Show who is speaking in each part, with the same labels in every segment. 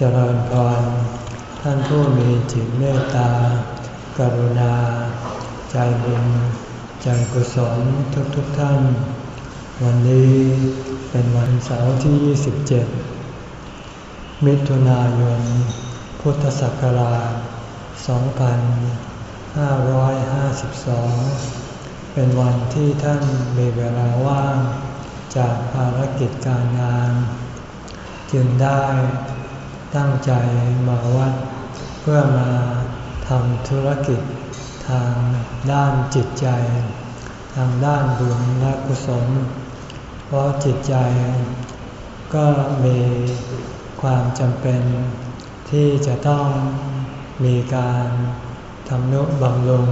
Speaker 1: เจริญพร ท่านผู้มีจิตเมตตา กรุณา ใจบุญ ใจกุศลทุกทุกท่าน วันนี้เป็นวันเสาร์ที่ 27 มิถุนายน พุทธศักราช 2552 เป็นวันที่ท่านมีเวลาว่าง จากภารกิจการงาน จึงได้ ตั้งใจมาวัด เพื่อมาทำธุรกิจทางด้านจิตใจ ทางด้านบุญและกุศล เพราะจิตใจก็มีความจำเป็นที่จะต้องมีการทำนุบำรุง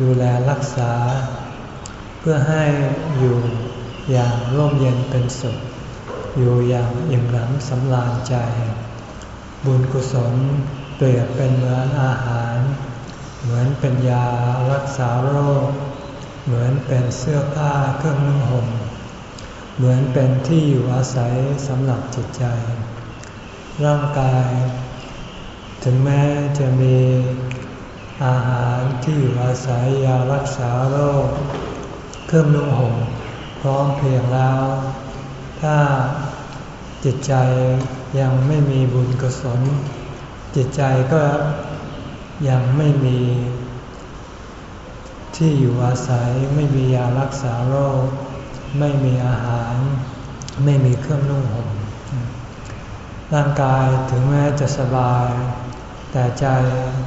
Speaker 1: ดูแลรักษา เพื่อให้อยู่อย่างร่มเย็นเป็นสุข อยู่อย่างอิ่มหนำสำราญใจ บุญกุศลเปรียบเป็นเหมือนอาหาร เหมือนเป็นยารักษาโรค เหมือนเป็นเสื้อผ้าเครื่องนุ่งห่ม เหมือนเป็นที่อยู่อาศัยสำหรับจิตใจ ร่างกาย ถึงแม้จะมีอาหารที่อยู่อาศัยยารักษาโรค เครื่องนุ่งห่มพร้อมเพียงแล้ว ถ้าจิตใจ ยังไม่มีบุญกุศล จิตใจก็ยังไม่มีที่อยู่อาศัยไม่มียารักษาโรค ไม่มีอาหาร ไม่มีเครื่องนุ่งห่มร่างกายถึงแม้จะสบาย แต่ใจ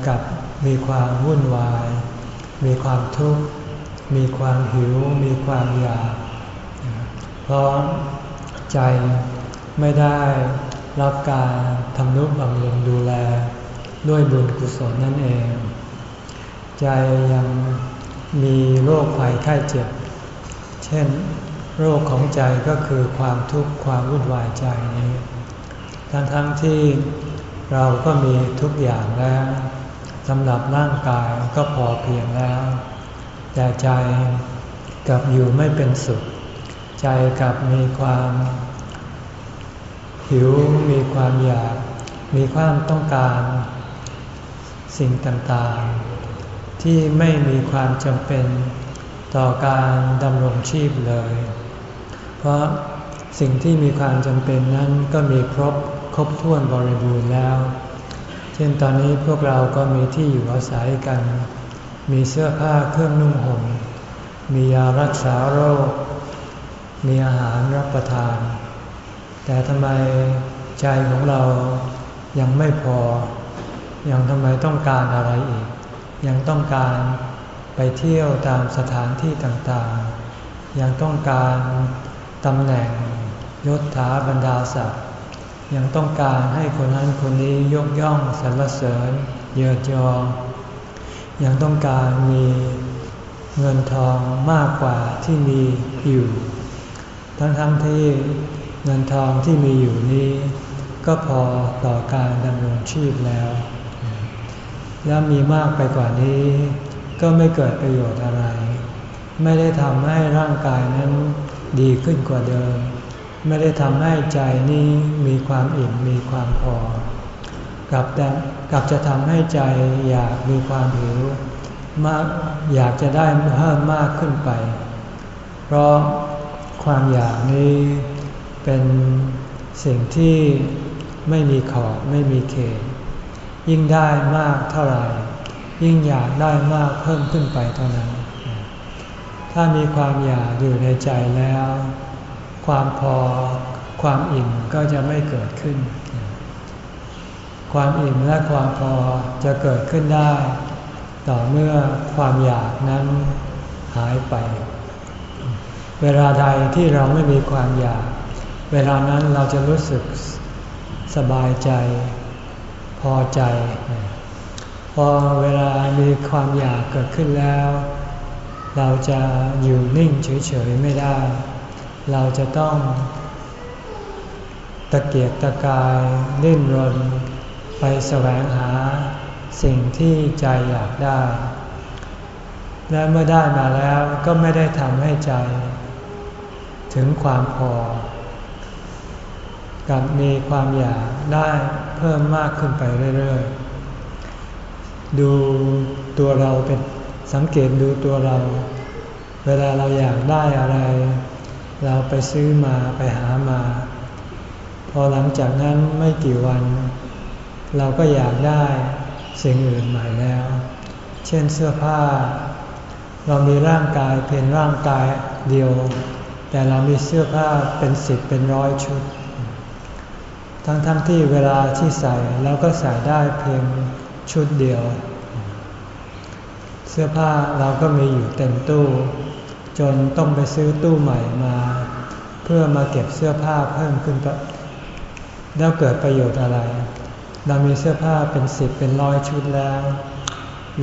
Speaker 1: กับมีความวุ่นวาย มีความทุกข์ มีความหิว มีความอยาก เพราะใจไม่ได้ รับการทำนุบำรุงดูแล ด้วยบุญกุศลนั่นเอง ใจยังมีโรคภัยไข้เจ็บ เช่น โรคของใจก็คือความทุกข์ความวุ่นวายใจนี้ ทั้งๆทที่เราก็มีทุกอย่างแล้วสำหรับร่างกายก็พอเพียงแล้ว แต่ใจกับอยู่ไม่เป็นสุข ใจกับมีความ หิวมีความอยาก มีความต้องการ สิ่งต่างๆ ที่ไม่มีความจำเป็นต่อการดำรงชีพเลย เพราะสิ่งที่มีความจำเป็นนั้นก็มีครบครบถ้วนบริบูรณ์แล้ว เช่นตอนนี้พวกเราก็มีที่อยู่อาศัยกัน มีเสื้อผ้าเครื่องนุ่งห่ม มียารักษาโรค มีอาหารรับประทาน แต่ทำไมใจของเรายังไม่พอ ยังทำไมต้องการอะไรอีก ยังต้องการไปเที่ยวตามสถานที่ต่างๆ ยังต้องการตำแหน่งยศถาบรรดาศักดิ์ยังต้องการให้คนนั้นคนนี้ยกย่องสรรเสริญ เยอจอ ยังต้องการมีเงินทองมากกว่าที่มีอยู่ ทั้งๆทที่ เงินทองที่มีอยู่นี้ ก็พอต่อการดำรงชีพแล้ว แล้วมีมากไปกว่านี้ ก็ไม่เกิดประโยชน์อะไร ไม่ได้ทำให้ร่างกายนั้นดีขึ้นกว่าเดิม ไม่ได้ทำให้ใจนี้มีความอิ่มมีความพอกลับแต่กลับจะทำให้ใจอยากมีความหิวมากอยากจะได้เพิ่มมากขึ้นไป เพราะความอยากนี้ เป็นสิ่งที่ไม่มีขอบไม่มีเขต ยิ่งได้มากเท่าไหร่ ยิ่งอยากได้มากเพิ่มขึ้นไปเท่านั้น ถ้ามีความอยากอยู่ในใจแล้ว ความพอความอิ่มก็จะไม่เกิดขึ้น ความอิ่มและความพอจะเกิดขึ้นได้ ต่อเมื่อความอยากนั้นหายไป เวลาใดที่เราไม่มีความอยาก เวลานั้นเราจะรู้สึกสบายใจ พอใจ พอเวลามีความอยากเกิดขึ้นแล้ว เราจะอยู่นิ่งเฉยๆไม่ได้ เราจะต้อง ตะเกียกตะกายดิ้นรน ไปแสวงหาสิ่งที่ใจอยากได้ และเมื่อได้มาแล้วก็ไม่ได้ทำให้ใจ ถึงความพอ กับมีความอยากได้เพิ่มมากขึ้นไปเรื่อยๆ ดูตัวเราเป็นสังเกตดูตัวเรา เวลาเราอยากได้อะไร เราไปซื้อมาไปหามา พอหลังจากนั้นไม่กี่วัน เราก็อยากได้สิ่งอื่นใหม่แล้ว เช่นเสื้อผ้า เรามีร่างกายเพียงร่างกายเดียว แต่เรามีเสื้อผ้าเป็นสิบเป็นร้อยชุด ทั้งๆทที่เวลาที่ใส่เราก็ใส่ได้เพียงชุดเดียว เสื้อผ้าเราก็มีอยู่เต็มตู้ จนต้องไปซื้อตู้ใหม่มา เพื่อมาเก็บเสื้อผ้าเพิ่มขึ้นแล้วเกิดประโยชน์อะไร เรามีเสื้อผ้าเป็นสิบเป็นร้อยชุดแล้ว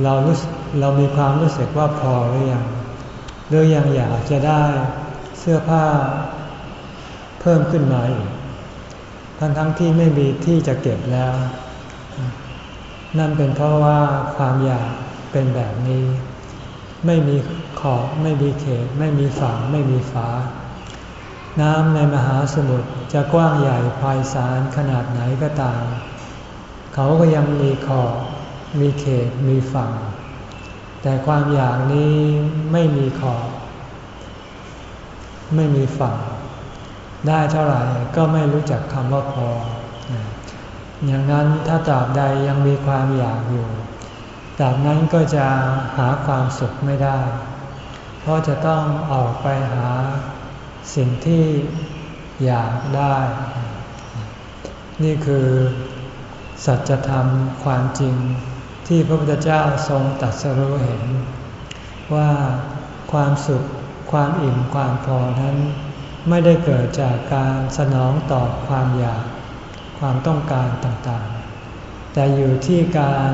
Speaker 1: เรารู้เรามีความรู้สึกว่าพอหรือยังหรือยังอยากจะได้เสื้อผ้าเพิ่มขึ้นมาอีก ทั้งทั้งที่ไม่มีที่จะเก็บแล้ว นั่นเป็นเพราะว่าความอยากเป็นแบบนี้ ไม่มีขอบไม่มีเขต ไม่มีฝั่งไม่มีฝา น้ำในมหาสมุทรจะกว้างใหญ่ไพศาลขนาดไหนก็ตาม เขาก็ยังมีขอบมีเขตมีฝั่ง แต่ความอยากนี้ไม่มีขอบ ไม่มีฝั่ง ได้เท่าไหร่ก็ไม่รู้จักคำว่าพอ อย่างนั้นถ้าตราบใดยังมีความอยากอยู่ตราบนั้นก็จะหาความสุขไม่ได้ เพราะจะต้องออกไปหาสิ่งที่อยากได้ นี่คือสัจธรรมความจริงที่พระพุทธเจ้าทรงตัดสรู้เห็น ว่าความสุขความอิ่มความพอนั้น ไม่ได้เกิดจากการสนองตอบความอยากความต้องการต่างๆ แต่อยู่ที่การ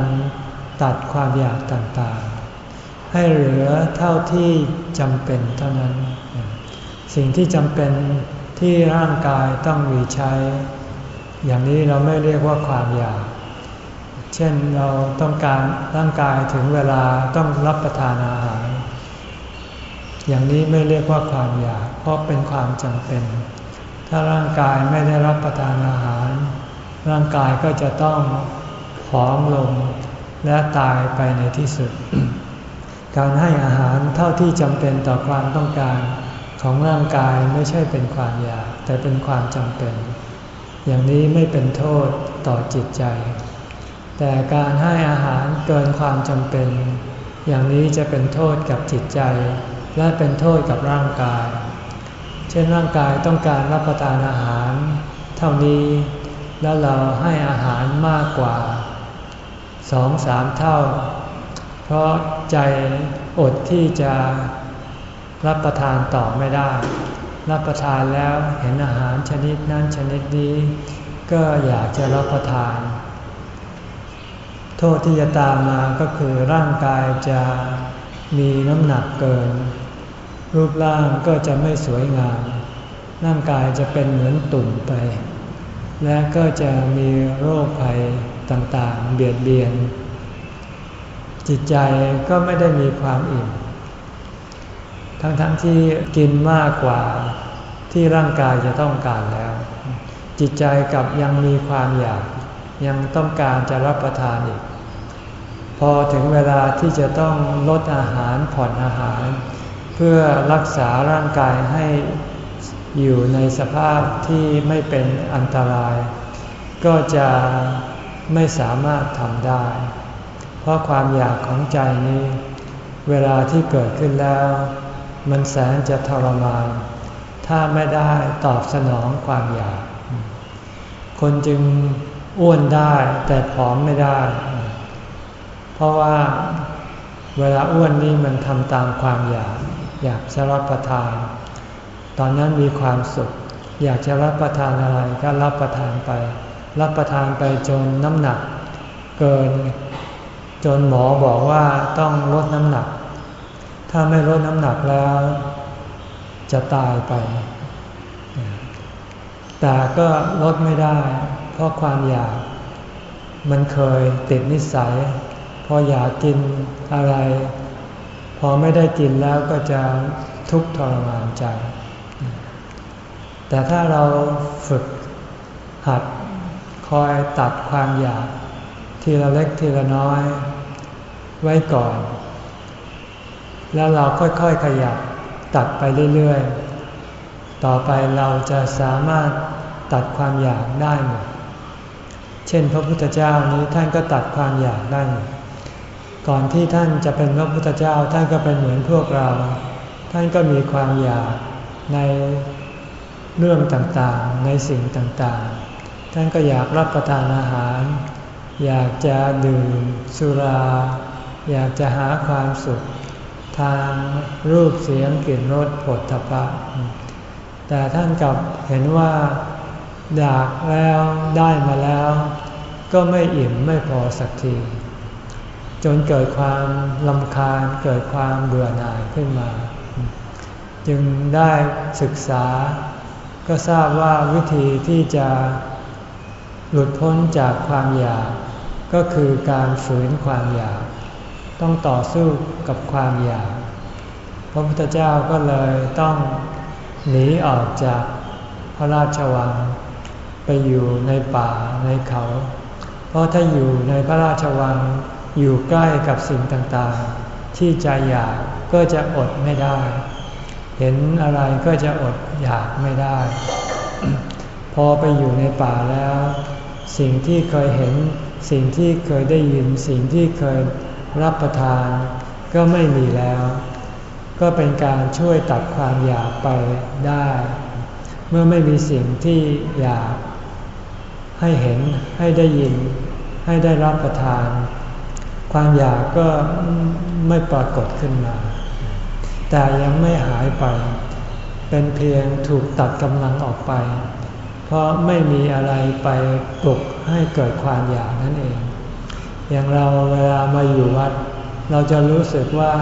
Speaker 1: ตัดความอยากต่างๆ ให้เหลือเท่าที่จำเป็นเท่านั้น สิ่งที่จำเป็นที่ร่างกายต้องมีใช้ อย่างนี้เราไม่เรียกว่าความอยาก เช่นเราต้องการร่างกายถึงเวลาต้องรับประทานอาหาร อย่างนี้ไม่เรียกว่าความอยาก เพราะเป็นความจำเป็น ถ้าร่างกายไม่ได้รับประทานอาหาร ร่างกายก็จะต้องผอมลงและตายไปในที่สุด การให้อาหารเท่าที่จำเป็นต่อความต้องการของร่างกายไม่ใช่เป็นความอยาก แต่เป็นความจำเป็น อย่างนี้ไม่เป็นโทษต่อจิตใจ แต่การให้อาหารเกินความจำเป็น อย่างนี้จะเป็นโทษกับจิตใจ และเป็นโทษกับร่างกาย เช่นร่างกายต้องการรับประทานอาหาร เท่านี้ แล้วเราให้อาหารมากกว่าสองสามเท่า เพราะใจอดที่จะรับประทานต่อไม่ได้ รับประทานแล้วเห็นอาหารชนิดนั้นชนิดนี้ ก็อยากจะรับประทาน โทษที่จะตามมาก็คือร่างกายจะ มีน้ำหนักเกิน รูปร่างก็จะไม่สวยงาม ร่างกายจะเป็นเหมือนตุ่มไป และก็จะมีโรคภัยต่างๆ เบียดเบียน จิตใจก็ไม่ได้มีความอิ่ม ทั้งๆทที่กินมากกว่าที่ร่างกายจะต้องการแล้ว จิตใจกับยังมีความอยากยังต้องการจะรับประทานอีก อถึงเวลาที่จะต้องลดอาหารผ่อนอาหาร เพื่อรักษาร่างกายให้อยู่ในสภาพที่ไม่เป็นอันตราย ก็จะไม่สามารถทำได้ เพราะความอยากของใจนี้ เวลาที่เกิดขึ้นแล้ว มันแสนจะทรมานถ้าไม่ได้ตอบสนองความอยาก คนจึงอ้วนได้แต่ผอมไม่ได้ เพราะว่าเวลาอ้วนนี่มันทำตามความอยาก อยากจะรับประทาน ตอนนั้นมีความสุข อยากจะรับประทานอะไรก็รับประทานไป รับประทานไปจนน้ำหนัก เกิน จนหมอบอกว่าต้องลดน้ำหนัก ถ้าไม่ลดน้ำหนักแล้ว จะตายไป แต่ก็ลดไม่ได้ เพราะความอยาก มันเคยติดนิสัย พออยากกินอะไร พอไม่ได้กินแล้วก็จะทุกข์ทรมานใจ แต่ถ้าเราฝึกหัดคอยตัดความอยาก ทีละเล็กทีละน้อย ไว้ก่อน แล้วเราค่อยๆขยับตัดไปเรื่อยๆ ต่อไปเราจะสามารถตัดความอยากได้หมด เช่นพระพุทธเจ้านี้ท่านก็ตัดความอยากได้หมด ก่อนที่ท่านจะเป็นพระพุทธเจ้าท่านก็เป็นเหมือนพวกเรา ท่านก็มีความอยากในเรื่องต่างๆ ในสิ่งต่างๆ ท่านก็อยากรับประทานอาหาร อยากจะดื่มสุรา อยากจะหาความสุข ทางรูปเสียงกลิ่นรสผลทพะ แต่ท่านกลับเห็นว่าอยากแล้วได้มาแล้ว ก็ไม่อิ่มไม่พอสักที จนเกิดความลำคาญเกิดความเบื่อหน่ายขึ้นมา จึงได้ศึกษา ก็ทราบว่าวิธีที่จะหลุดพ้นจากความอยาก ก็คือการฝืนความอยาก ต้องต่อสู้กับความอยาก พระพุทธเจ้าก็เลยต้องหนีออกจากพระราชวัง ไปอยู่ในป่าในเขา เพราะถ้าอยู่ในพระราชวัง อยู่ใกล้กับสิ่งต่างๆ ที่ใจอยากก็จะอดไม่ได้ เห็นอะไรก็จะอดอยากไม่ได้ พอไปอยู่ในป่าแล้ว สิ่งที่เคยเห็น สิ่งที่เคยได้ยิน สิ่งที่เคยรับประทาน ก็ไม่มีแล้ว ก็เป็นการช่วยตัดความอยากไปได้ เมื่อไม่มีสิ่งที่อยาก ให้เห็นให้ได้ยินให้ได้รับประทาน ความอยากก็ไม่ปรากฏขึ้นมา แต่ยังไม่หายไป เป็นเพียงถูกตัดกำลังออกไป เพราะไม่มีอะไรไปปลุกให้เกิดความอยากนั่นเอง อย่างเราเวลามาอยู่วัด เราจะรู้สึกว่า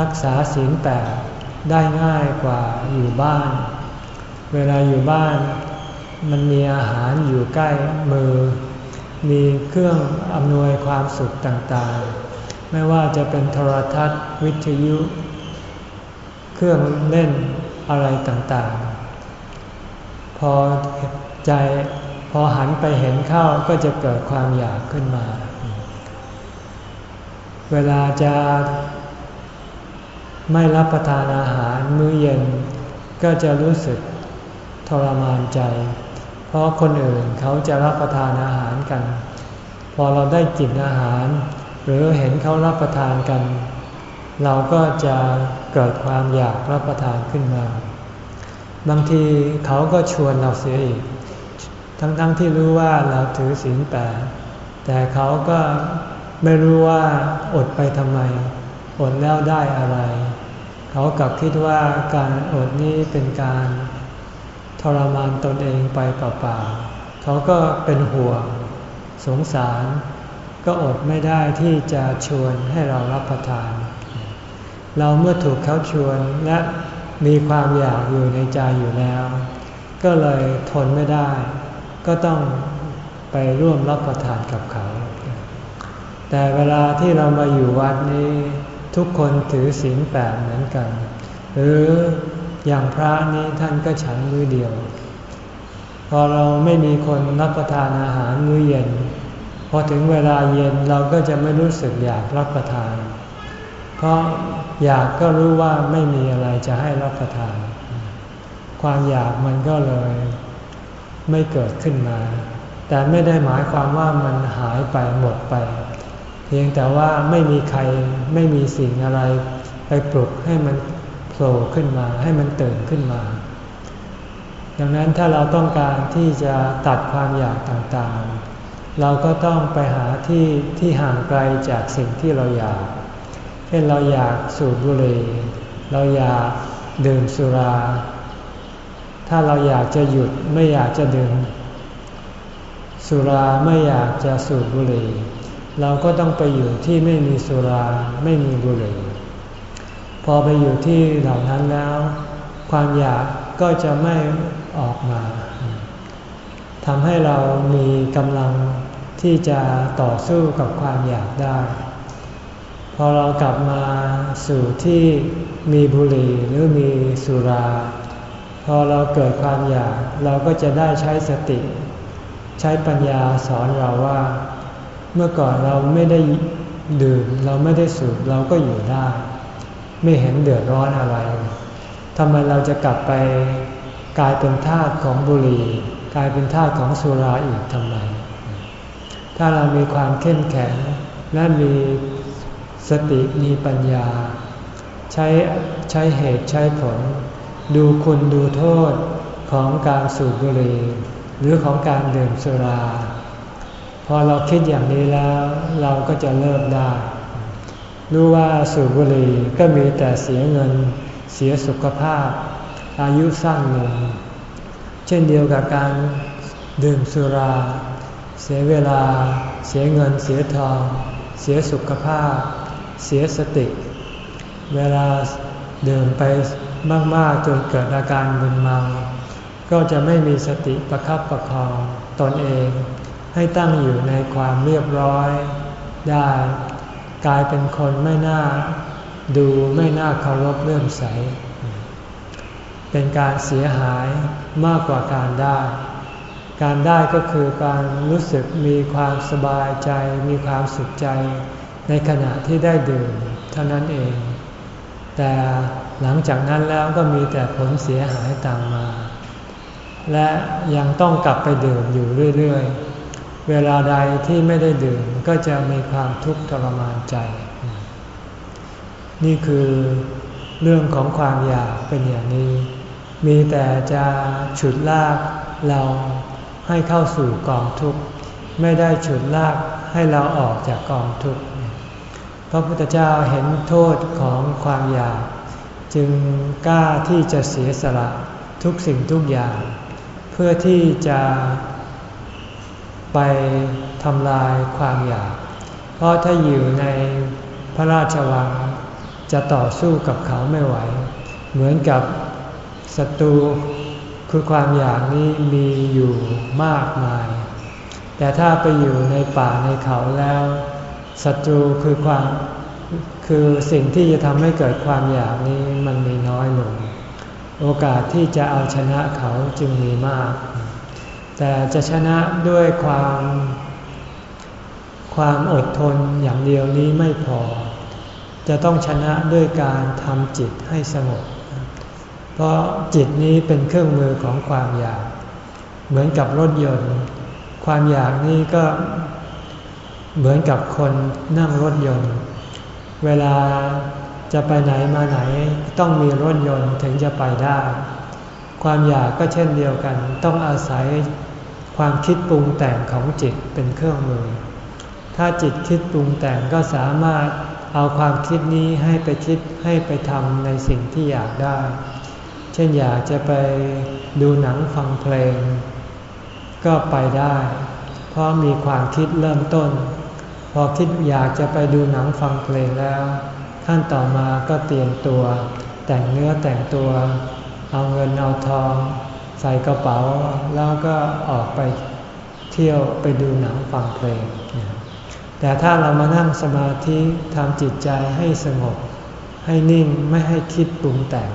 Speaker 1: รักษาศีลแปดได้ง่ายกว่าอยู่บ้าน เวลาอยู่บ้านมันมีอาหารอยู่ใกล้มือ มีเครื่องอำนวยความสุขต่างๆ ไม่ว่าจะเป็นโทรทัศน์ วิทยุ เครื่องเล่นอะไรต่างๆ พอใจพอหันไปเห็นเข้าก็จะเกิดความอยากขึ้นมา เวลาจะไม่รับประทานอาหารมื้อเย็น ก็จะรู้สึกทรมานใจ เพราะคนอื่นเขาจะรับประทานอาหารกัน พอเราได้กินอาหาร หรือเห็นเขารับประทานกัน เราก็จะเกิดความอยากรับประทานขึ้นมา บางทีเขาก็ชวนเราเสียอีก ทั้งๆทที่รู้ว่าเราถือศีลแปดแต่เขาก็ไม่รู้ว่าอดไปทำไม อดแล้วได้อะไร เขากลับคิดว่าการอดนี้เป็นการ รมานตนเองไปเปล่าๆเขาก็เป็นห่วง สงสาร ก็อดไม่ได้ที่จะชวนให้เรารับประทาน เราเมื่อถูกเขาชวนและมีความอยากอยู่ในใจอยู่แล้ว ก็เลยทนไม่ได้ ก็ต้องไปร่วมรับประทานกับเขา แต่เวลาที่เรามาอยู่วัดนี้ ทุกคนถือศีลแปดเหมือนกัน หรือ อย่างพระนี้ท่านก็ฉันมื้อเดียว พอเราไม่มีคนรับประทานอาหารมื้อเย็น พอถึงเวลาเย็นเราก็จะไม่รู้สึกอยากรับประทาน เพราะอยากก็รู้ว่าไม่มีอะไรจะให้รับประทาน ความอยากมันก็เลยไม่เกิดขึ้นมา แต่ไม่ได้หมายความว่ามันหายไปหมดไป เพียงแต่ว่าไม่มีใครไม่มีสิ่งอะไรไปปลุกให้มัน โผล่ขึ้นมาให้มันตื่นขึ้นมา ดังนั้นถ้าเราต้องการที่จะตัดความอยากต่างๆ เราก็ต้องไปหาที่ที่ห่างไกลจากสิ่งที่เราอยาก เช่นเราอยากสูบบุหรี่เราอยากดื่มสุรา ถ้าเราอยากจะหยุดไม่อยากจะดื่มสุราไม่อยากจะสูบบุหรี่ เราก็ต้องไปอยู่ที่ไม่มีสุราไม่มีบุหรี่ พอไปอยู่ที่เหล่านั้นแล้ว ความอยากก็จะไม่ออกมาทำให้เรามีกำลังที่จะต่อสู้กับความอยากได้ พอเรากลับมาสู่ที่มีบุหรี่หรือมีสุรา พอเราเกิดความอยากเราก็จะได้ใช้สติ ใช้ปัญญาสอนเราว่า เมื่อก่อนเราไม่ได้ดื่มเราไม่ได้สูบเราก็อยู่ได้ ไม่เห็นเดือดร้อนอะไรทำไมเราจะกลับไปกลายเป็นทาสของบุหรี่ กลายเป็นทาสของสุราอีกทำไม ถ้าเรามีความเข้มแข็งและมีสติมีปัญญา ใช้ใช้เหตุใช้ผล ดูคุณดูโทษของการสูบบุหรี่หรือของการดื่มสุรา พอเราคิดอย่างนี้แล้ว เราก็จะเลิกได้ รู้ว่าสูบบุหรี่ก็มีแต่เสียเงิน เสียสุขภาพ อายุสั้นลง เช่นเดียวกับการดื่มสุรา เสียเวลา เสียเงิน เสียทอง เสียสุขภาพ เสียสติ เวลาดื่มไปมากๆจนเกิดอาการมึนเมา ก็จะไม่มีสติประคับประคองตนเอง ให้ตั้งอยู่ในความเรียบร้อยได้ กลายเป็นคนไม่น่าดูไม่น่าเคารพเลื่อมใส เป็นการเสียหายมากกว่าการได้ การได้ก็คือการรู้สึกมีความสบายใจ มีความสุขใจในขณะที่ได้ดื่มเท่านั้นเอง แต่หลังจากนั้นแล้วก็มีแต่ผลเสียหายตามมา และยังต้องกลับไปดื่มอยู่เรื่อย ๆ เวลาใดที่ไม่ได้ดื่มก็จะมีความทุกข์ทรมานใจ นี่คือเรื่องของความอยากเป็นอย่างนี้ มีแต่จะฉุดลากเราให้เข้าสู่กองทุกข์ ไม่ได้ฉุดลากให้เราออกจากกองทุกข์ พระพุทธเจ้าเห็นโทษของความอยาก จึงกล้าที่จะเสียสละทุกสิ่งทุกอย่าง เพื่อที่จะ ไปทำลายความอยาก เพราะถ้าอยู่ในพระราชวังจะต่อสู้กับเขาไม่ไหว เหมือนกับศัตรูคือความอยากนี้มีอยู่มากมาย แต่ถ้าไปอยู่ในป่าในเขาแล้วศัตรูคือความคือสิ่งที่จะทำให้เกิดความอยากนี้มันมีน้อยลง โอกาสที่จะเอาชนะเขาจึงมีมาก แต่จะชนะด้วยความ ความอดทนอย่างเดียวนี้ไม่พอ จะต้องชนะด้วยการทำจิตให้สงบเพราะจิตนี้เป็นเครื่องมือของความอยาก เหมือนกับรถยนต์ ความอยากนี้ก็เหมือนกับคนนั่งรถยนต์ เวลาจะไปไหนมาไหนต้องมีรถยนต์ถึงจะไปได้ ความอยากก็เช่นเดียวกัน ต้องอาศัย ความคิดปรุงแต่งของจิตเป็นเครื่องมือ ถ้าจิตคิดปรุงแต่งก็สามารถเอาความคิดนี้ให้ไปคิดให้ไปทำในสิ่งที่อยากได้ เช่นอยากจะไปดูหนังฟังเพลง ก็ไปได้ เพราะมีความคิดเริ่มต้น พอคิดอยากจะไปดูหนังฟังเพลงแล้ว ขั้นต่อมาก็เตรียมตัว แต่งเนื้อแต่งตัว เอาเงินเอาทอง ส่กระเป๋าแล้วก็ออกไปเที่ยวไปดูหนังฟังเพลง แต่ถ้าเรามานั่งสมาธิทำจิตใจให้สงบ ให้นิ่งไม่ให้คิดปรุงแต่ง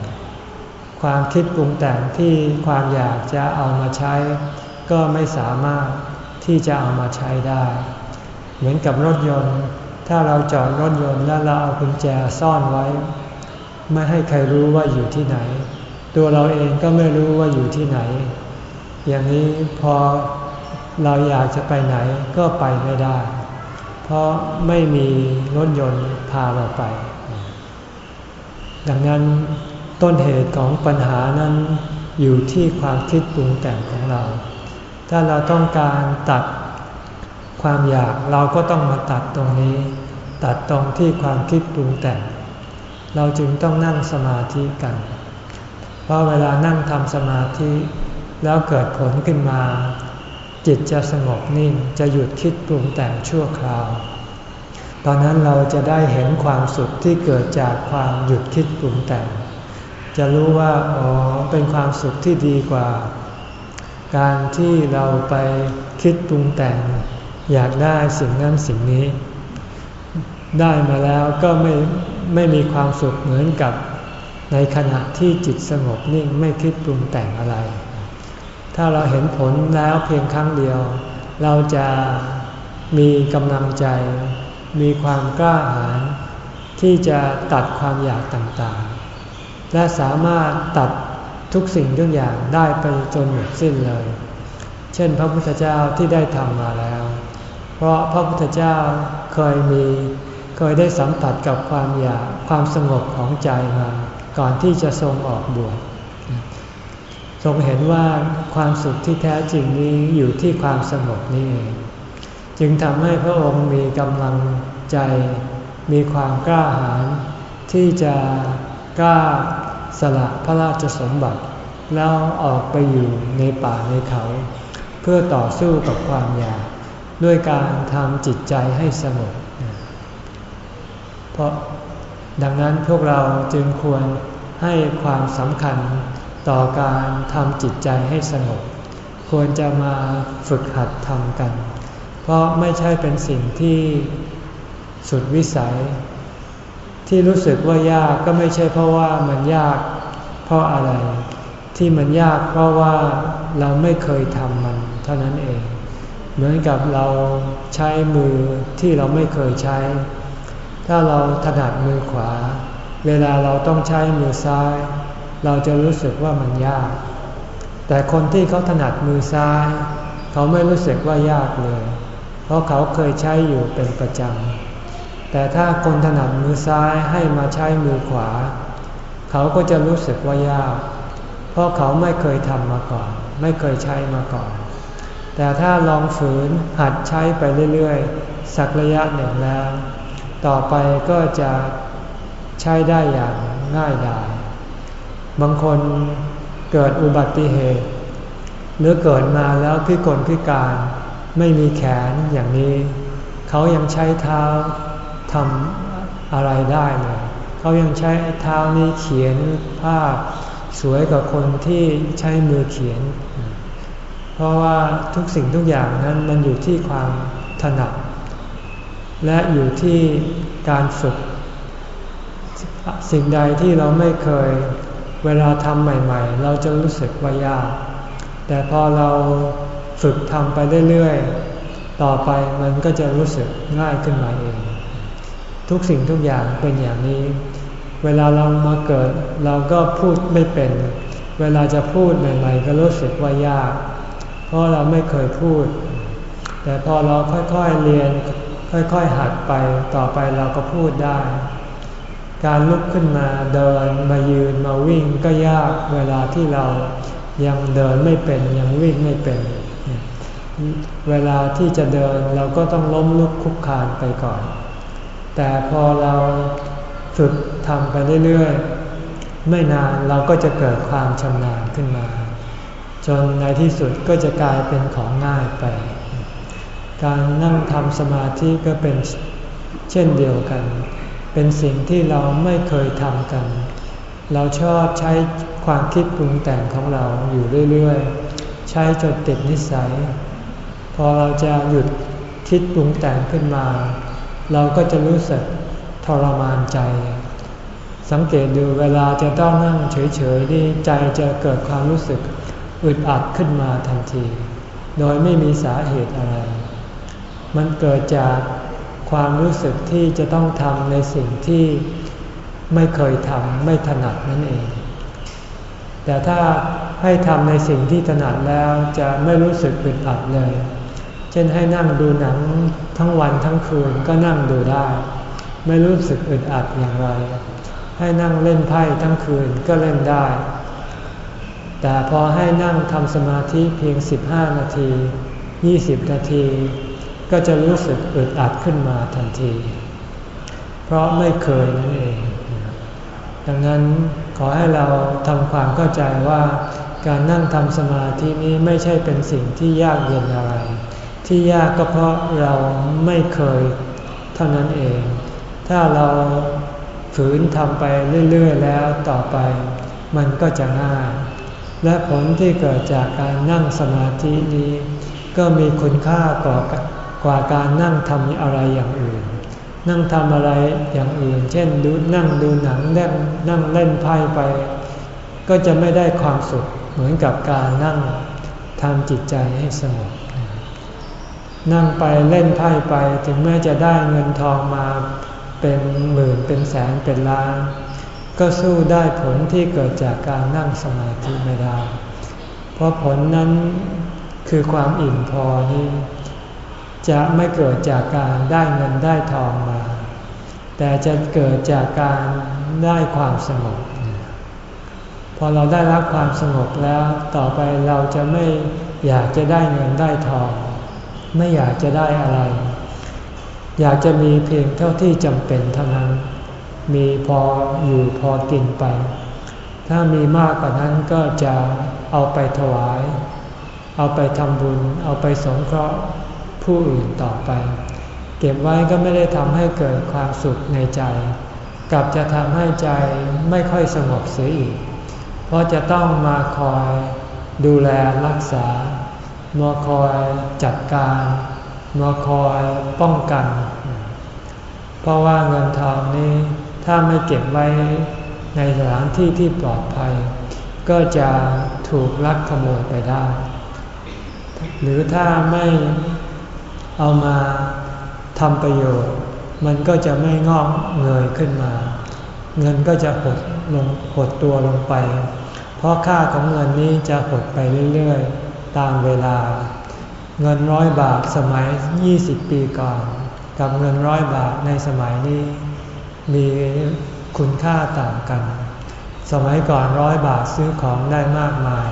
Speaker 1: ความคิดปรุงแต่งที่ความอยากจะเอามาใช้ ก็ไม่สามารถที่จะเอามาใช้ได้ เหมือนกับรถยนต์ ถ้าเราจอดรถยนต์แล้วเราเอากุญแจซ่อนไว้ ไม่ให้ใครรู้ว่าอยู่ที่ไหน ตัวเราเองก็ไม่รู้ว่าอยู่ที่ไหน อย่างนี้พอเราอยากจะไปไหนก็ไปไม่ได้ เพราะไม่มีรถยนต์พาเราไป ดังนั้นต้นเหตุของปัญหานั้นอยู่ที่ความคิดปรุงแต่งของเรา ถ้าเราต้องการตัดความอยากเราก็ต้องมาตัดตรงนี้ ตัดตรงที่ความคิดปรุงแต่ง เราจึงต้องนั่งสมาธิกัน เพราะเวลานั่งทำสมาธิแล้วเกิดผลขึ้นมา จิตจะสงบนิ่งจะหยุดคิดปรุงแต่งชั่วคราว ตอนนั้นเราจะได้เห็นความสุขที่เกิดจากความหยุดคิดปรุงแต่ง จะรู้ว่าอ๋อเป็นความสุขที่ดีกว่า การที่เราไปคิดปรุงแต่ง อยากได้สิ่งนั้นสิ่งนี้ ได้มาแล้วก็ไม่ไม่มีความสุขเหมือนกับ ในขณะที่จิตสงบนิ่งไม่คิดปรุงแต่งอะไร ถ้าเราเห็นผลแล้วเพียงครั้งเดียว เราจะมีกำลังใจ มีความกล้าหาญที่จะตัดความอยากต่างๆ และสามารถตัดทุกสิ่งทุกอย่างได้ไปจนหมดสิ้นเลย เช่นพระพุทธเจ้าที่ได้ทำมาแล้ว เพราะพระพุทธเจ้าเคยมี เคยได้สัมผัสกับความอยากความสงบของใจมา ก่อนที่จะทรงออกบวชทรงเห็นว่าความสุขที่แท้จริงนี้อยู่ที่ความสงบนี่ จึงทำให้พระองค์มีกำลังใจ มีความกล้าหาญที่จะกล้าสละพระราชสมบัติ แล้วออกไปอยู่ในป่าในเขา เพื่อต่อสู้กับความอยากด้วยการทำจิตใจให้สงบเพราะ ดังนั้นพวกเราจึงควรให้ความสำคัญต่อการทำจิตใจให้สงบ ควรจะมาฝึกหัดทำกัน เพราะไม่ใช่เป็นสิ่งที่สุดวิสัย ที่รู้สึกว่ายากก็ไม่ใช่เพราะว่ามันยากเพราะอะไร ที่มันยากเพราะว่าเราไม่เคยทำมันเท่านั้นเอง เหมือนกับเราใช้มือที่เราไม่เคยใช้ ถ้าเราถนัดมือขวา เวลาเราต้องใช้มือซ้าย เราจะรู้สึกว่ามันยาก แต่คนที่เขาถนัดมือซ้าย เขาไม่รู้สึกว่ายากเลย เพราะเขาเคยใช้อยู่เป็นประจำ แต่ถ้าคนถนัดมือซ้ายให้มาใช้มือขวา เขาก็จะรู้สึกว่ายาก เพราะเขาไม่เคยทำมาก่อน ไม่เคยใช้มาก่อน แต่ถ้าลองฝืนหัดใช้ไปเรื่อยๆ สักระยะหนึ่งแล้ว ต่อไปก็จะใช้ได้อย่างง่ายดาย บางคนเกิดอุบัติเหตุ หรือเกิดมาแล้วพิกลพิการไม่มีแขนอย่างนี้ เขายังใช้เท้าทำอะไรได้เลยเขายังใช้เท้านี้เขียนภาพสวยกว่าคนที่ใช้มือเขียน เพราะว่าทุกสิ่งทุกอย่างนั้นมันอยู่ที่ความถนัด และอยู่ที่การฝึก สิ่งใดที่เราไม่เคยเวลาทำใหม่ ๆ เราจะรู้สึกว่ายาก แต่พอเราฝึกทำไปเรื่อยๆ ต่อไปมันก็จะรู้สึกง่ายขึ้นมาเอง ทุกสิ่งทุกอย่างเป็นอย่างนี้ เวลาเรามาเกิดเราก็พูดไม่เป็น เวลาจะพูดใหม่ๆ ก็รู้สึกว่ายาก เพราะเราไม่เคยพูด แต่พอเราค่อยๆเรียน ค่อยๆหัดไปต่อไปเราก็พูดได้ การลุกขึ้นมาเดินมายืนมาวิ่งก็ยากเวลาที่เรายังเดินไม่เป็นยังวิ่งไม่เป็น เวลาที่จะเดินเราก็ต้องล้มลุกคุกคานไปก่อน แต่พอเราฝึกทำไปเรื่อยๆ ไม่นานเราก็จะเกิดความชำนาญขึ้นมา จนในที่สุดก็จะกลายเป็นของง่ายไป การนั่งทำสมาธิก็เป็นเช่นเดียวกัน เป็นสิ่งที่เราไม่เคยทำกัน เราชอบใช้ความคิดปรุงแต่งของเราอยู่เรื่อยๆ ใช้จนติดนิสัย พอเราจะหยุดคิดปรุงแต่งขึ้นมา เราก็จะรู้สึกทรมานใจ สังเกตดูเวลาจะต้องนั่งเฉยๆนี่ใจจะเกิดความรู้สึกอึดอัดขึ้นมาทันที โดยไม่มีสาเหตุอะไร มันเกิดจากความรู้สึกที่จะต้องทำในสิ่งที่ไม่เคยทำไม่ถนัดนั่นเอง แต่ถ้าให้ทำในสิ่งที่ถนัดแล้วจะไม่รู้สึกอึดอัดเลย เช่นให้นั่งดูหนังทั้งวันทั้งคืนก็นั่งดูได้ ไม่รู้สึกอึดอัดอย่างไร ให้นั่งเล่นไพ่ทั้งคืนก็เล่นได้ แต่พอให้นั่งทำสมาธิเพียง 15 นาที 20 นาที ก็จะรู้สึกอึดอัดขึ้นมาทันที เพราะไม่เคยนั่นเอง ดังนั้นขอให้เราทำความเข้าใจว่าการนั่งทำสมาธินี้ไม่ใช่เป็นสิ่งที่ยากเย็นอะไร ที่ยากก็เพราะเราไม่เคยเท่านั้นเอง ถ้าเราฝืนทำไปเรื่อยๆแล้วต่อไป มันก็จะง่าย และผลที่เกิดจากการนั่งสมาธินี้ ก็มีคุณค่ากว่า กว่าการนั่งทำอะไรอย่างอื่น นั่งทำอะไรอย่างอื่น เช่นดูนั่งดูหนังนั่งนั่งเล่นไพ่ไป ก็จะไม่ได้ความสุขเหมือนกับการนั่งทำจิตใจให้สงบนั่งไปเล่นไพ่ไปถึงแม้จะได้เงินทองมาเป็นหมื่นเป็นแสนเป็นล้าน ก็สู้ได้ผลที่เกิดจากการนั่งสมาธิไม่ได้ เพราะผลนั้นคือความอิ่มพอนี้ จะไม่เกิดจากการได้เงินได้ทองมา แต่จะเกิดจากการได้ความสงบพอเราได้รับความสงบแล้วต่อไปเราจะไม่อยากจะได้เงินได้ทอง ไม่อยากจะได้อะไร อยากจะมีเพียงเท่าที่จำเป็นเท่านั้น มีพออยู่พอกินไป ถ้ามีมากกว่านั้นก็จะเอาไปถวาย เอาไปทำบุญ เอาไปสงเคราะห์ ผู้อื่นต่อไป เก็บไว้ก็ไม่ได้ทำให้เกิดความสุขในใจ กลับจะทำให้ใจไม่ค่อยสงบเสียอีก เพราะจะต้องมาคอยดูแลรักษา มาคอยจัดการ มาคอยป้องกัน เพราะว่าเงินทองนี้ถ้าไม่เก็บไว้ในสถานที่ที่ปลอดภัย ก็จะถูกลักขโมยไปได้ หรือถ้าไม่ เอามาทำประโยชน์ มันก็จะไม่งอกเงยขึ้นมา เงินก็จะหดลงหดตัวลงไป เพราะค่าของเงินนี้จะหดไปเรื่อยๆ ตามเวลา เงินร้อยบาทสมัย 20 ปีก่อน กับเงินร้อยบาทในสมัยนี้ มีคุณค่าต่างกัน สมัยก่อนร้อยบาทซื้อของได้มากมาย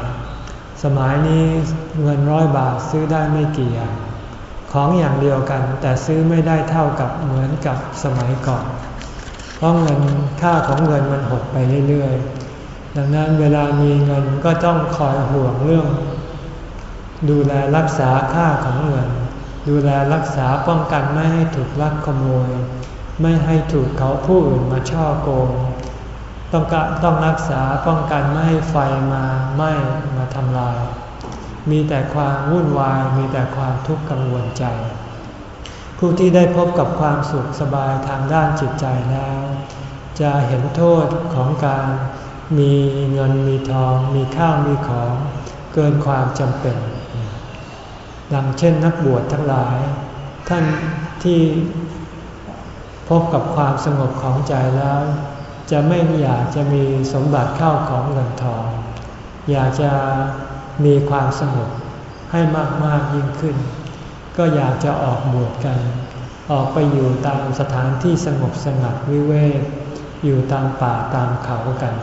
Speaker 1: สมัยนี้เงินร้อยบาทซื้อได้ไม่กี่อย่าง ของอย่างเดียวกันแต่ซื้อไม่ได้เท่ากับเหมือนกับสมัยก่อน เพราะเงินค่าของเงินมันหดไปเรื่อยๆ ดังนั้นเวลามีเงินก็ต้องคอยห่วงเรื่อง ดูแลรักษาค่าของเงิน ดูแลรักษาป้องกันไม่ให้ถูกลักขโมย ไม่ให้ถูกเขาผู้อื่นมาช่อโกง ต้องต้องรักษาป้องกันไม่ให้ไฟมาไหม้มาทำลาย มีแต่ความวุ่นวาย มีแต่ความทุกข์กังวลใจ ผู้ที่ได้พบกับความสุขสบายทางด้านจิตใจแล้ว จะเห็นโทษของการมีเงินมีทอง มีข้าวมีของเกินความจำเป็น ดังเช่นนักบวชทั้งหลาย ท่านที่พบกับความสงบของใจแล้ว จะไม่อยากจะมีสมบัติเข้าของเงินทอง อยากจะ มีความสงบให้มาก ๆ ยิ่งขึ้น ก็อยากจะออกบวชกัน ออกไปอยู่ตามสถานที่สงบสงัดวิเวกอยู่ตามป่าตามเขากัน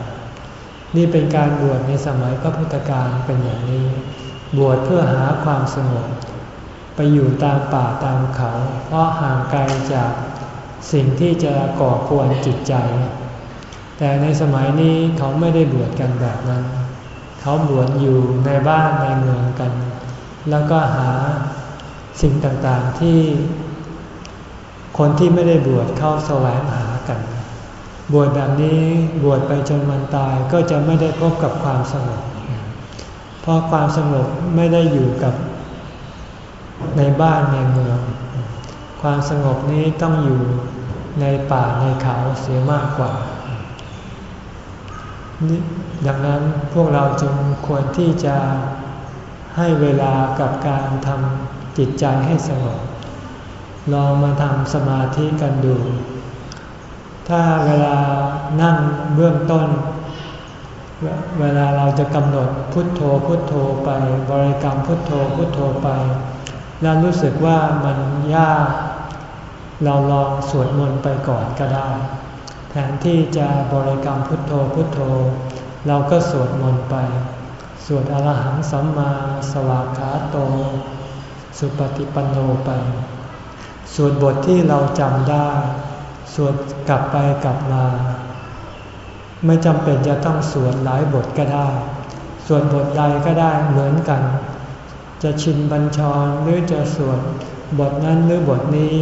Speaker 1: นี่เป็นการบวชในสมัยพระพุทธการเป็นอย่างนี้ บวชเพื่อหาความสงบไปอยู่ตามป่าตามเขา เพราะห่างไกลจากสิ่งที่จะก่อกวนจิตใจ แต่ในสมัยนี้เขาไม่ได้บวชกันแบบนั้น เขาบวชอยู่ในบ้านในเมืองกัน แล้วก็หาสิ่งต่างๆที่คนที่ไม่ได้บวชเข้าแสวงหากัน บวชแบบนี้บวชไปจนวันตายก็จะไม่ได้พบกับความสงบเพราะความสงบไม่ได้อยู่กับในบ้านในเมือง ความสงบนี้ต้องอยู่ในป่าในเขาเสียมากกว่า ดังนั้นพวกเราจึงควรที่จะให้เวลากับการทำจิตใจให้สงบ ลองมาทำสมาธิกันดู ถ้าเวลานั่งเบื้องต้น เวลาเราจะกำหนดพุทโธพุทโธไป บริกรรมพุทโธพุทโธไป แล้วรู้สึกว่ามันยาก เราลองสวดมนต์ไปก่อนก็ได้ แทนที่จะบริกรรมพุทโธพุทโธ เราก็สวดมนต์ไป สวดอรหังสัมมาสวากขาโต สุปฏิปันโนไป สวดบทที่เราจำได้ สวดกลับไปกลับมา ไม่จำเป็นจะต้องสวดหลายบทก็ได้ สวดบทใดก็ได้เหมือนกัน จะชินบัญชรหรือจะสวดบทนั้นหรือบทนี้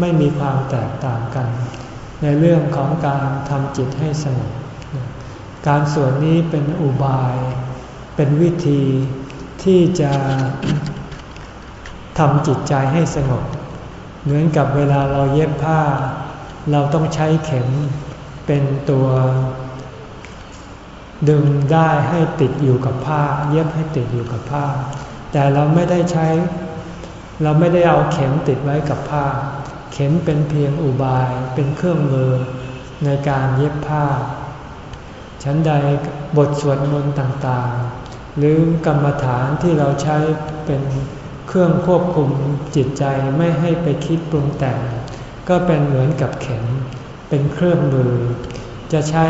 Speaker 1: ไม่มีความแตกต่างกัน ในเรื่องของการทำจิตให้สงบ การสวดนี้เป็นอุบาย เป็นวิธีที่จะทำจิตใจให้สงบ เหมือนกับเวลาเราเย็บผ้า เราต้องใช้เข็มเป็นตัว ดึงได้ให้ติดอยู่กับผ้า เย็บให้ติดอยู่กับผ้า แต่เราไม่ได้ใช้ เราไม่ได้เอาเข็มติดไว้กับผ้า เข็มเป็นเพียงอุบายเป็นเครื่องมือในการเย็บผ้า ฉันใดบทสวดมนต์ต่างๆ หรือกรรมฐานที่เราใช้เป็นเครื่องควบคุมจิตใจไม่ให้ไปคิดปรุงแต่ง ก็เป็นเหมือนกับเข็ม เป็นเครื่องมือ จะใช้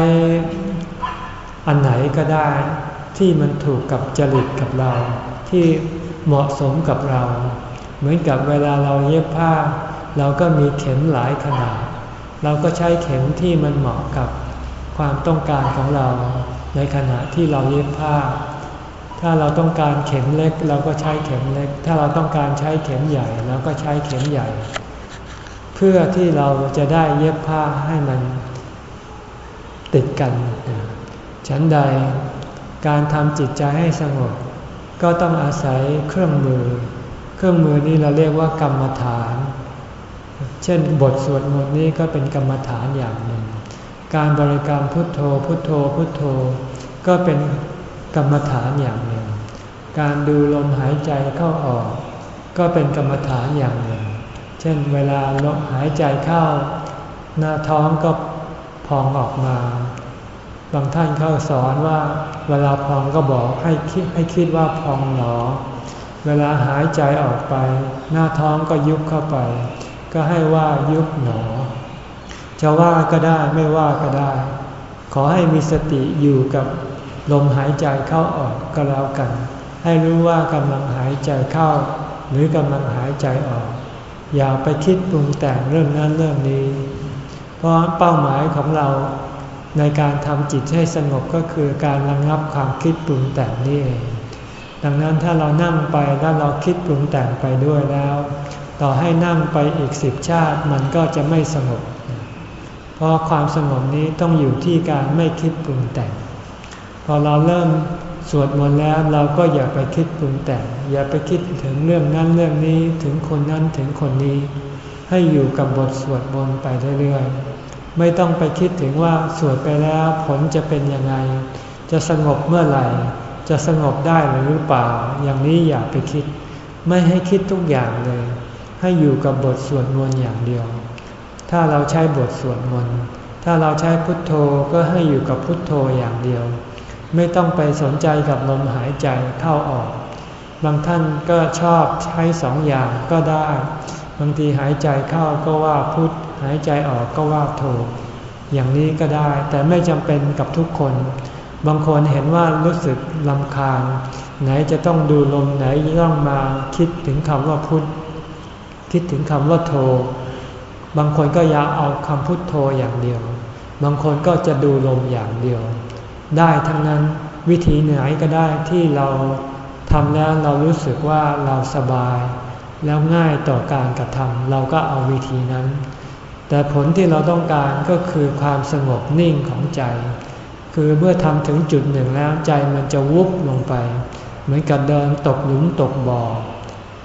Speaker 1: อันไหนก็ได้ ที่มันถูกกับจริตกับเรา ที่เหมาะสมกับเรา เหมือนกับเวลาเราเย็บผ้า เราก็มีเข็มหลายขนาด เราก็ใช้เข็มที่มันเหมาะกับ ความต้องการของเราในขณะที่เราเย็บผ้า ถ้าเราต้องการเข็มเล็กเราก็ใช้เข็มเล็ก ถ้าเราต้องการใช้เข็มใหญ่เราก็ใช้เข็มใหญ่ เพื่อที่เราจะได้เย็บผ้าให้มันติดกัน ฉันใดการทำจิตใจให้สงบ ก็ต้องอาศัยเครื่องมือ เครื่องมือนี้เราเรียกว่ากรรมฐาน เช่นบทสวดมนต์นี้ก็เป็นกรรมฐานอย่างหนึ่ง การบริกรรมพุทโธพุทโธพุทโธ ก็เป็นกรรมฐานอย่างหนึ่ง การดูลมหายใจเข้าออก ก็เป็นกรรมฐานอย่างหนึ่ง เช่นเวลาลมหายใจเข้า หน้าท้องก็พองออกมา บางท่านเขาสอนว่าเวลาพองก็บอกให้คิดให้คิดว่าพองหนอ เวลาหายใจออกไป หน้าท้องก็ยุบเข้าไป ก็ให้ว่ายุบหนอ จะว่าก็ได้ไม่ว่าก็ได้ ขอให้มีสติอยู่กับลมหายใจเข้าออกก็แล้วกัน ให้รู้ว่ากำลังหายใจเข้า หรือกำลังหายใจออก อย่าไปคิดปรุงแต่งเรื่องนั้นเรื่องนี้ เพราะเป้าหมายของเราในการทำจิตให้สงบก็คือการระงับความคิดปรุงแต่งนี่เองดังนั้นถ้าเรานั่งไปแล้วเราคิดปรุงแต่งไปด้วยแล้ว ต่อให้นั่งไปอีกสิบชาติมันก็จะไม่สงบ เพราะความสงบนี้ต้องอยู่ที่การไม่คิดปรุงแต่ง พอเราเริ่มสวดมนต์แล้วเราก็อย่าไปคิดปรุงแต่ง อย่าไปคิดถึงเรื่องนั้นเรื่องนี้ถึงคนนั้นถึงคนนี้ ให้อยู่กับบทสวดมนต์ไปเรื่อยๆ ไม่ต้องไปคิดถึงว่าสวดไปแล้วผลจะเป็นยังไง จะสงบเมื่อไหร่ จะสงบได้หรือเปล่า อย่างนี้อย่าไปคิด ไม่ให้คิดทุกอย่างเลย ให้อยู่กับบทสวดมนต์อย่างเดียว ถ้าเราใช้บทสวดมนต์ ถ้าเราใช้พุทโธก็ให้อยู่กับพุทโธอย่างเดียว ไม่ต้องไปสนใจกับลมหายใจเข้าออก บางท่านก็ชอบใช้สองอย่างก็ได้ บางทีหายใจเข้าก็ว่าพุท หายใจออกก็ว่าโทอย่างนี้ก็ได้ แต่ไม่จำเป็นกับทุกคน บางคนเห็นว่ารู้สึกลำคาญ ไหนจะต้องดูลมไหนต้องมาคิดถึงคำว่าพุท คิดถึงคำว่าโท บางคนก็อยากเอาคำพุทโทอย่างเดียว บางคนก็จะดูลมอย่างเดียว ได้ทั้งนั้นวิธีไหนก็ได้ที่เราทำแล้วเรารู้สึกว่าเราสบาย แล้วง่ายต่อการกระทำเราก็เอาวิธีนั้น แต่ผลที่เราต้องการก็คือความสงบนิ่งของใจ คือเมื่อทำถึงจุดหนึ่งแล้วใจมันจะวุบลงไป เหมือนกับเดินตกหลุมตกบ่อ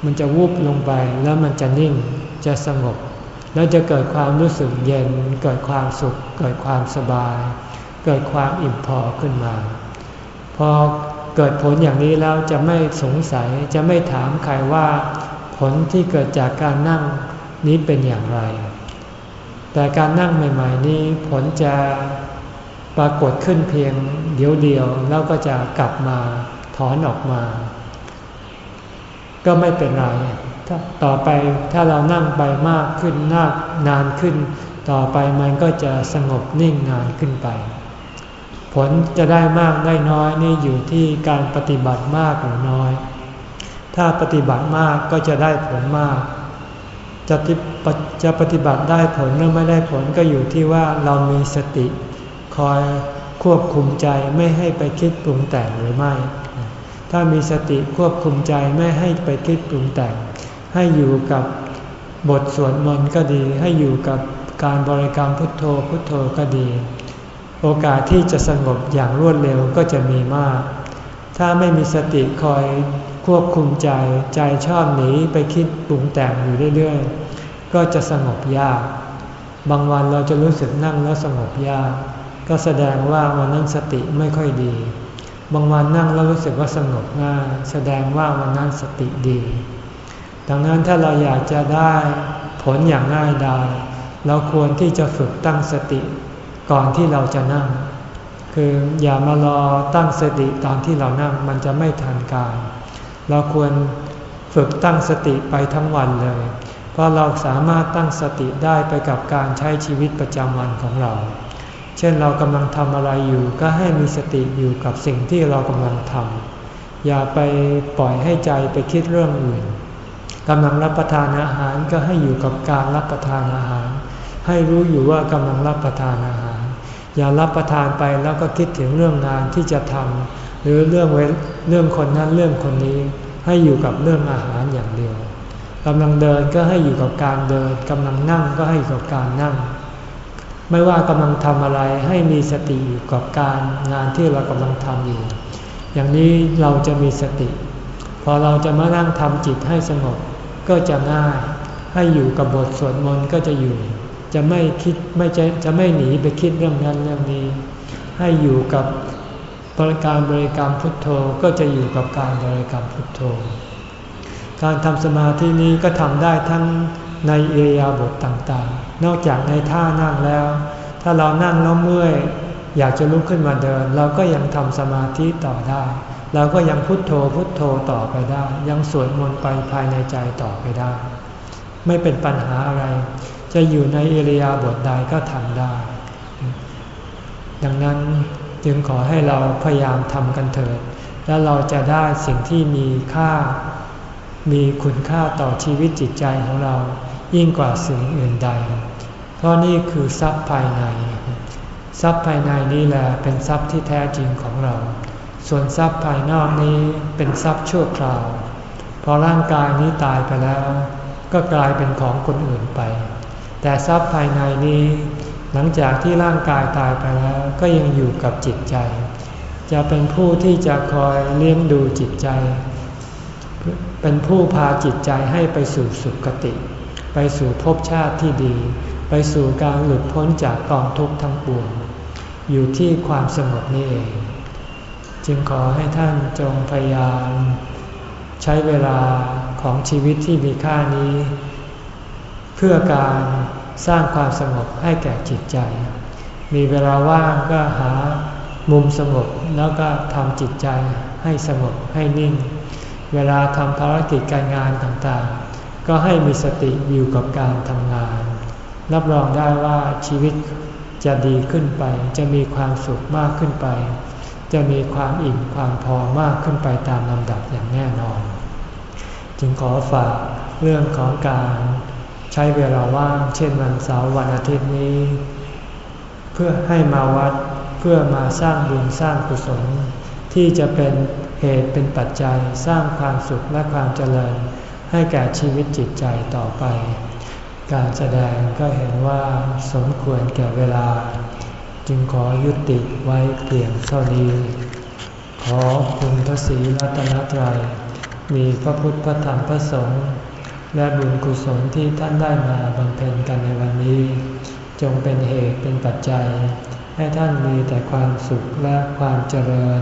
Speaker 1: มันจะวุบลงไปแล้วมันจะนิ่งจะสงบ แล้วจะเกิดความรู้สึกเย็น เกิดความสุข เกิดความสบาย เกิดความอิ่มพอขึ้นมา พอเกิดผลอย่างนี้แล้วจะไม่สงสัยจะไม่ถามใครว่าผลที่เกิดจากการนั่งนี้เป็นอย่างไร แต่การนั่งใหม่ ๆ นี้ผลจะปรากฏขึ้นเพียงเดียวเดียวแล้วก็จะกลับมาถอนออกมา ก็ไม่เป็นไรต่อไปถ้าเรานั่งไปมากขึ้นนานนานขึ้น ต่อไปมันก็จะสงบนิ่งนานขึ้นไป ผลจะได้มากได้น้อยนี่อยู่ที่การปฏิบัติมากหรือน้อย ถ้าปฏิบัติมากก็จะได้ผลมากจะจะปฏิบัติได้ผลหรือไม่ได้ผลก็อยู่ที่ว่าเรามีสติ คอยควบคุมใจไม่ให้ไปคิดปรุงแต่งหรือไม่ ถ้ามีสติควบคุมใจไม่ให้ไปคิดปรุงแต่ง ให้อยู่กับบทสวดมนต์ก็ดี ให้อยู่กับการบริกรรมพุทโธพุทโธก็ดี โอกาสที่จะสงบอย่างรวดเร็วก็จะมีมาก ถ้าไม่มีสติคอยควบคุมใจใจชอบหนีไปคิดปรุงแต่งอยู่เรื่อยๆ ก็จะสงบยาก บางวันเราจะรู้สึกนั่งแล้วสงบยาก ก็แสดงว่าวันนั้นสติไม่ค่อยดี บางวันนั่งแล้วรู้สึกว่าสงบง่ายแสดงว่าวันนั้นสติดี ดังนั้นถ้าเราอยากจะได้ผลอย่างง่ายดายเราควรที่จะฝึกตั้งสติก่อนที่เราจะนั่ง คืออย่ามารอตั้งสติตอนที่เรานั่งมันจะไม่ทันการ เราควรฝึกตั้งสติไปทั้งวันเลย เพราะเราสามารถตั้งสติได้ไปกับการใช้ชีวิตประจำวันของเรา เช่นเรากำลังทำอะไรอยู่ก็ให้มีสติอยู่กับสิ่งที่เรากำลังทำอย่าไปปล่อยให้ใจไปคิดเรื่องอื่นกำลังรับประทานอาหารก็ให้อยู่กับการรับประทานอาหาร ให้รู้อยู่ว่ากำลังรับประทานอาหาร อย่ารับประทานไปแล้วก็คิดถึงเรื่องงานที่จะทำหรือเรื่องเว้เรื่องคนนั้นเรื่องคนนี้ ให้อยู่กับเรื่องอาหารอย่างเดียวกำลังเดินก็ให้อยู่กับการเดินกำลังนั่งก็ให้อยู่กับการนั่ง ไม่ว่ากำลังทำอะไรให้มีสติอยู่กับการงานที่เรากำลังทำอยู่ อย่างนี้เราจะมีสติ พอเราจะมานั่งทำจิตให้สงบก็จะง่ายให้อยู่กับบทสวดมนต์ก็จะอยู่ จะไม่คิดไม่จะจะไม่หนีไปคิดเรื่องนั้นเรื่องนี้ ให้อยู่กับบริการบริกรรมพุทโธก็จะอยู่กับการบริกรรมพุทโธ การทำสมาธินี้ก็ทำได้ทั้ง ในเอียาบทต่างๆ นอกจากในท่านั่งแล้ว ถ้าเรานั่งแล้วเมื่อยอยากจะลุกขึ้นมาเดิน เราก็ยังทำสมาธิต่อได้ เราก็ยังพุทโธพุทโธต่อไปได้ ยังสวดมนต์ไปภายในใจต่อไปได้ ไม่เป็นปัญหาอะไร จะอยู่ในเอริยาบทใดก็ทำได้ ดังนั้นจึงขอให้เราพยายามทำกันเถิด แล้วเราจะได้สิ่งที่มีค่า มีคุณค่าต่อชีวิตจิตใจของเรา ยิ่งกว่าสิ่งอื่นใด เพราะนี่คือทรัพย์ภายใน ทรัพย์ภายในนี้แหละเป็นทรัพย์ที่แท้จริงของเรา ส่วนทรัพย์ภายนอกนี้เป็นทรัพย์ชั่วคราว พอร่างกายนี้ตายไปแล้ว ก็กลายเป็นของคนอื่นไป แต่ทรัพย์ภายในนี้ หลังจากที่ร่างกายตายไปแล้ว ก็ยังอยู่กับจิตใจ จะเป็นผู้ที่จะคอยเลี้ยงดูจิตใจ เป็นผู้พาจิตใจให้ไปสู่สุคติ ไปสู่ภพชาติที่ดี ไปสู่การหลุดพ้นจากกองทุกข์ทั้งปวงอยู่ที่ความสงบนี่เอง จึงขอให้ท่านจงพยายามใช้เวลาของชีวิตที่มีค่านี้ เพื่อการสร้างความสงบให้แก่จิตใจ มีเวลาว่างก็หามุมสงบแล้วก็ทำจิตใจให้สงบให้นิ่ง เวลาทำภารกิจการงานต่างๆ ก็ให้มีสติอยู่กับการทำงาน รับรองได้ว่าชีวิตจะดีขึ้นไป จะมีความสุขมากขึ้นไป จะมีความอิ่มความพอมากขึ้นไปตามลำดับอย่างแน่นอน จึงขอฝากเรื่องของการใช้เวลาว่าง เช่นวันเสาร์วันอาทิตย์นี้ เพื่อให้มาวัดเพื่อมาสร้างบุญสร้างกุศลที่จะเป็นเหตุเป็นปัจจัยสร้างความสุขและความเจริญ ให้แก่ชีวิตจิตใจต่อไป การแสดงก็เห็นว่าสมควรแก่เวลา จึงขอยุติไว้เพียงเท่านี้ ขอคุณพระศรีรัตนตรัย มีพระพุทธพระธรรมพระสงฆ์และบุญกุศลที่ท่านได้มาบำเพ็ญกันในวันนี้ จงเป็นเหตุเป็นปัจจัย ให้ท่านมีแต่ความสุขและความเจริญ